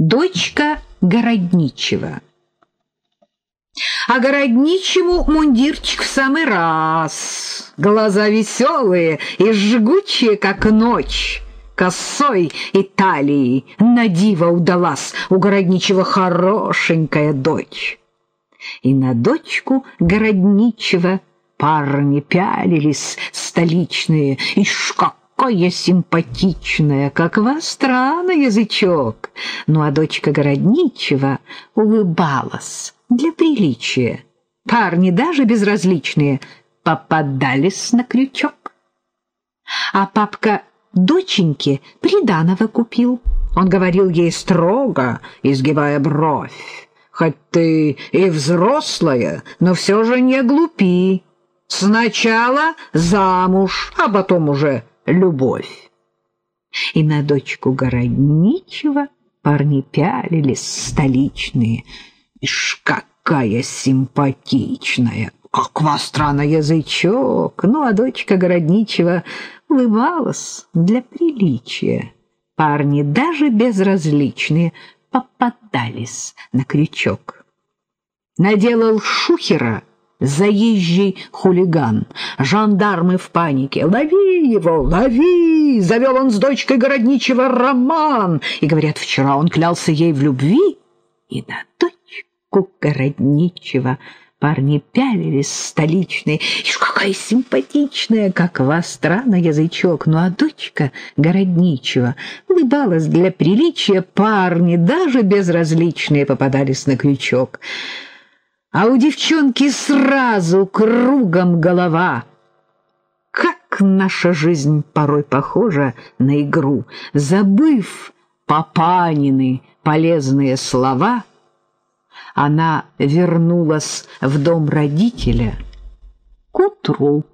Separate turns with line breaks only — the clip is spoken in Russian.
Дочка Городничева. А Городничему мундирчик в самый раз. Глаза веселые и жгучие, как ночь. Косой и талией на диво удалась у Городничего хорошенькая дочь. И на дочку Городничего парни пялились столичные, и шкак какая симпатичная, как востра на язычок. Ну а дочка Городничева улыбалась для приличия. Парни даже безразличные попадались на крючок. А папка доченьке приданого купил. Он говорил ей строго, изгибая бровь. «Хоть ты и взрослая, но все же не глупи. Сначала замуж, а потом уже любовь. И на дочку Городничева парни пялились столичные. Ишь, какая симпатичная! Как востра на язычок! Ну, а дочка Городничева улыбалась для приличия. Парни, даже безразличные, попадались на крючок. Наделал шухера — заезжий хулиган. Жандармы в панике. «Лови его! Лови!» Завел он с дочкой городничего роман. И, говорят, вчера он клялся ей в любви. И на дочку городничего парни пялились столичные. Ишь, какая симпатичная, как востра на язычок. Ну, а дочка городничего улыбалась для приличия. Парни, даже безразличные, попадались на крючок а у девчонки сразу кругом голова. Как наша жизнь порой похожа на игру. Забыв Папанины полезные слова, она вернулась в дом родителя к утру.